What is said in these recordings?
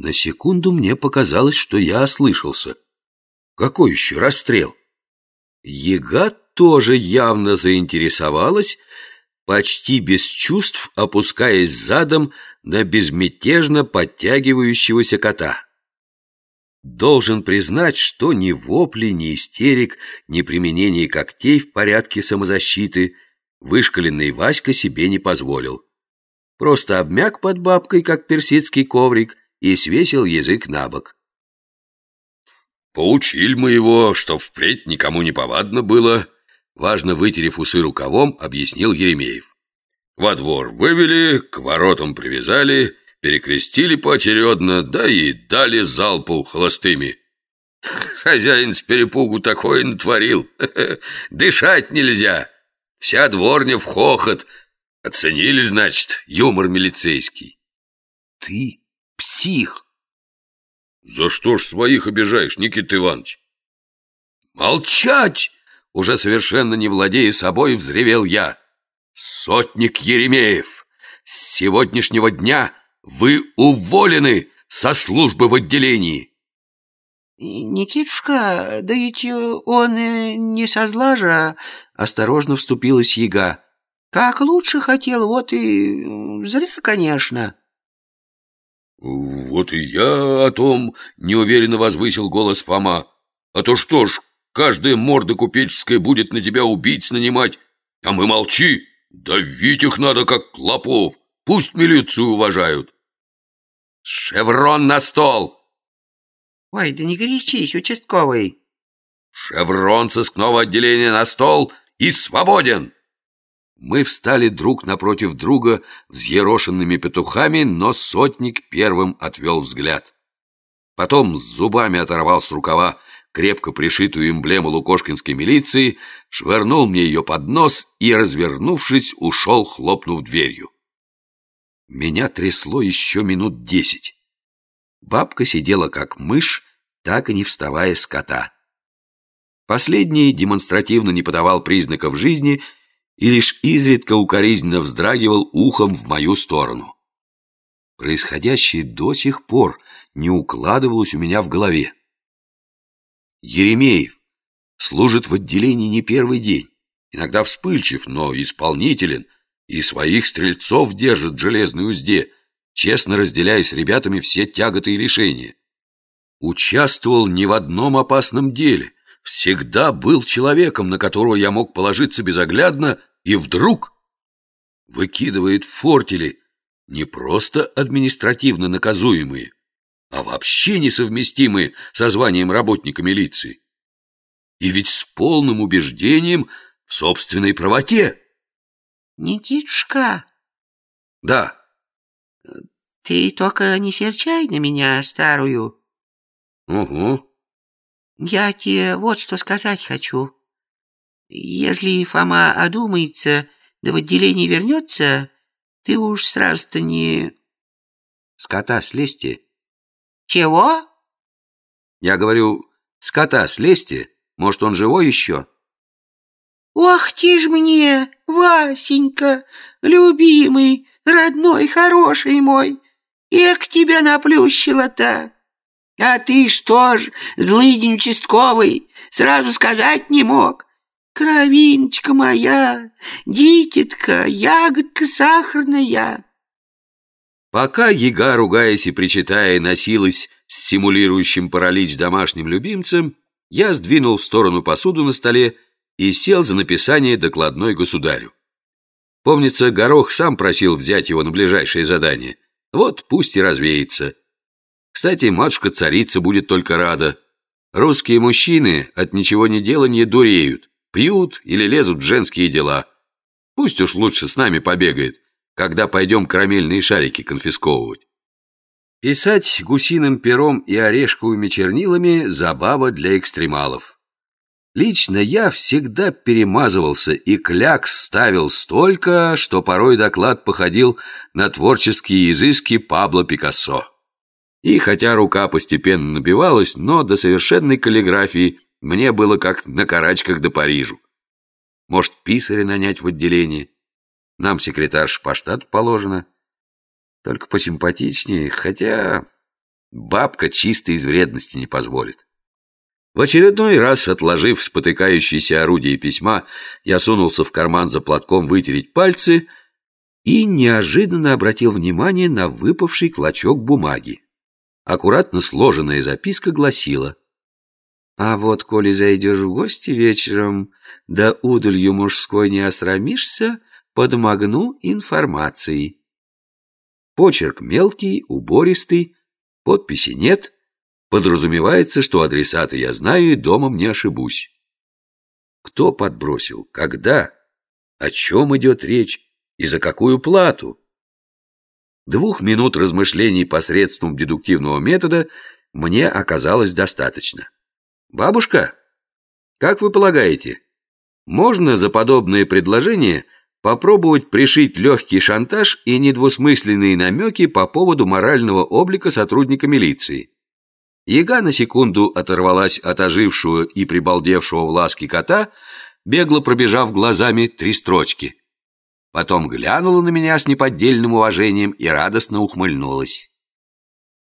На секунду мне показалось, что я ослышался. Какой еще расстрел? Ега тоже явно заинтересовалась, почти без чувств опускаясь задом на безмятежно подтягивающегося кота. Должен признать, что ни вопли, ни истерик, ни применение когтей в порядке самозащиты вышкаленный Васька себе не позволил. Просто обмяк под бабкой, как персидский коврик, и свесил язык на бок. «Поучили мы его, чтоб впредь никому не повадно было», важно вытерев усы рукавом, объяснил Еремеев. «Во двор вывели, к воротам привязали, перекрестили поочередно, да и дали залпу холостыми. Хозяин с перепугу такое натворил. Дышать нельзя. Вся дворня в хохот. Оценили, значит, юмор милицейский. Ты псих. За что ж своих обижаешь, Никита Иванович? Молчать! Уже совершенно не владея собой, взревел я. Сотник Еремеев, с сегодняшнего дня вы уволены со службы в отделении. Никитушка, да ведь он не со зла же, осторожно вступилась яга. Как лучше хотел, вот и зря, конечно. Вот и я о том неуверенно возвысил голос Фома. А то что ж, каждая морда купеческая будет на тебя убийц нанимать, а мы молчи, давить их надо, как клопов, пусть милицию уважают. «Шеврон на стол!» «Ой, да не горячись, участковый!» «Шеврон сыскного отделения на стол и свободен!» Мы встали друг напротив друга взъерошенными петухами, но сотник первым отвел взгляд. Потом с зубами оторвал с рукава крепко пришитую эмблему лукошкинской милиции, швырнул мне ее под нос и, развернувшись, ушел, хлопнув дверью. Меня трясло еще минут десять. Бабка сидела как мышь, так и не вставая с кота. Последний демонстративно не подавал признаков жизни и лишь изредка укоризненно вздрагивал ухом в мою сторону. Происходящее до сих пор не укладывалось у меня в голове. Еремеев служит в отделении не первый день, иногда вспыльчив, но исполнителен — и своих стрельцов держит в железной узде, честно разделяя с ребятами все тяготы и лишения. Участвовал не в одном опасном деле, всегда был человеком, на которого я мог положиться безоглядно, и вдруг выкидывает фортели не просто административно наказуемые, а вообще несовместимые со званием работника милиции. И ведь с полным убеждением в собственной правоте. Никитушка. Да. Ты только не серчай на меня, старую. Угу. Я тебе вот что сказать хочу. Если Фома одумается, да в отделение вернется, ты уж сразу-то не... С кота слезьте. Чего? Я говорю, с кота слезьте. Может, он живой еще? Ох ты ж мне, Васенька, любимый, родной, хороший мой, Эх, тебя наплющило-то! А ты что ж, злыдень участковый, сразу сказать не мог? Кровиночка моя, дитятка, ягодка сахарная. Пока яга, ругаясь и причитая, носилась с симулирующим паралич домашним любимцем, я сдвинул в сторону посуду на столе и сел за написание докладной государю. Помнится, Горох сам просил взять его на ближайшее задание. Вот пусть и развеется. Кстати, матушка-царица будет только рада. Русские мужчины от ничего не делания дуреют, пьют или лезут в женские дела. Пусть уж лучше с нами побегает, когда пойдем карамельные шарики конфисковывать. Писать гусиным пером и орешковыми чернилами – забава для экстремалов. Лично я всегда перемазывался и клякс ставил столько, что порой доклад походил на творческие изыски Пабло Пикассо. И хотя рука постепенно набивалась, но до совершенной каллиграфии мне было как на карачках до Парижу. Может, писаря нанять в отделение? Нам секретарш по штату положено. Только посимпатичнее, хотя... Бабка чисто из вредности не позволит. В очередной раз, отложив спотыкающиеся орудия письма, я сунулся в карман за платком вытереть пальцы и неожиданно обратил внимание на выпавший клочок бумаги. Аккуратно сложенная записка гласила «А вот, коли зайдешь в гости вечером, да удалью мужской не осрамишься, подмогну информацией». Почерк мелкий, убористый, подписи нет — Подразумевается, что адресаты я знаю и домом не ошибусь. Кто подбросил? Когда? О чем идет речь? И за какую плату? Двух минут размышлений посредством дедуктивного метода мне оказалось достаточно. «Бабушка, как вы полагаете, можно за подобное предложение попробовать пришить легкий шантаж и недвусмысленные намеки по поводу морального облика сотрудника милиции?» Яга на секунду оторвалась от ожившего и прибалдевшего в ласке кота, бегло пробежав глазами три строчки. Потом глянула на меня с неподдельным уважением и радостно ухмыльнулась.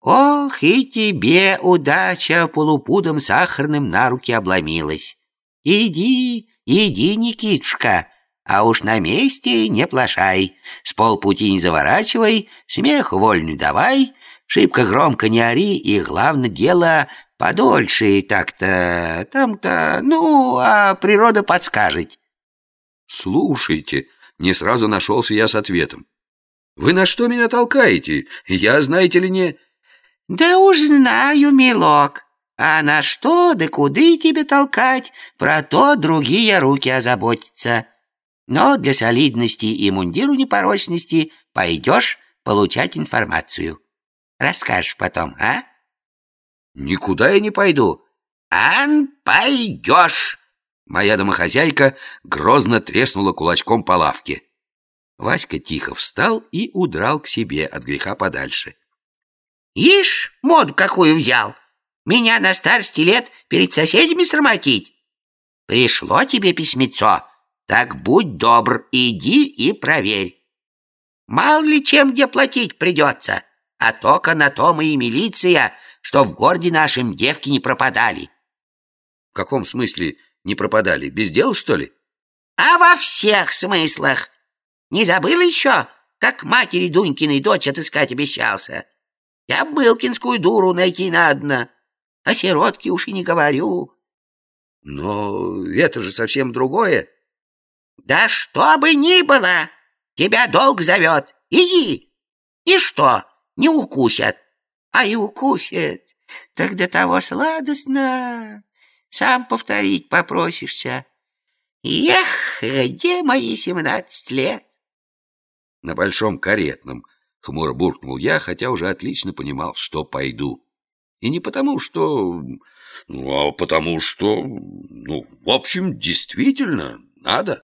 «Ох, и тебе удача полупудом сахарным на руки обломилась. Иди, иди, Никитушка, а уж на месте не плашай, с полпути не заворачивай, смех вольный давай, Шибко громко не ори, и, главное дело, подольше так-то, там-то, ну, а природа подскажет. Слушайте, не сразу нашелся я с ответом. Вы на что меня толкаете? Я, знаете ли, не... Да уж знаю, милок. А на что да куды тебе толкать, про то другие руки озаботятся. Но для солидности и мундиру непорочности пойдешь получать информацию. Расскажешь потом, а? Никуда я не пойду. Ан, пойдешь. Моя домохозяйка грозно треснула кулачком по лавке. Васька тихо встал и удрал к себе от греха подальше. Ишь, моду какую взял! Меня на старости лет перед соседями срамотить! Пришло тебе письмецо, так будь добр, иди и проверь. Мало ли чем где платить придется а только на том и милиция, что в городе нашем девки не пропадали. В каком смысле не пропадали? Без дел, что ли? А во всех смыслах. Не забыл еще, как матери Дунькиной дочь отыскать обещался? Я Былкинскую дуру найти надо. О сиротке уж и не говорю. Но это же совсем другое. Да что бы ни было, тебя долг зовет. Иди. И что? не укусят. А и укусят, так до того сладостно. Сам повторить попросишься. Эх, где мои семнадцать лет? На большом каретном, хмуро буркнул я, хотя уже отлично понимал, что пойду. И не потому, что... Ну, а потому что... Ну, в общем, действительно, надо.